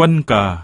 quân cờ.